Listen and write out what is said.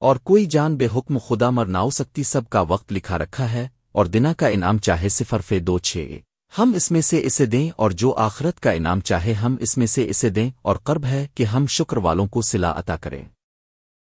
اور کوئی جان بے حکم خدا مر ناؤ سکتی، سب کا وقت لکھا رکھا ہے اور دنا کا انعام چاہے صفر فے دو چھ۔ ہم اس میں سے اسے دیں اور جو آخرت کا انعام چاہے، ہم اس میں سے اسے دیں اور قرب ہے کہ ہم شکر والوں کو سلا عطا کریں۔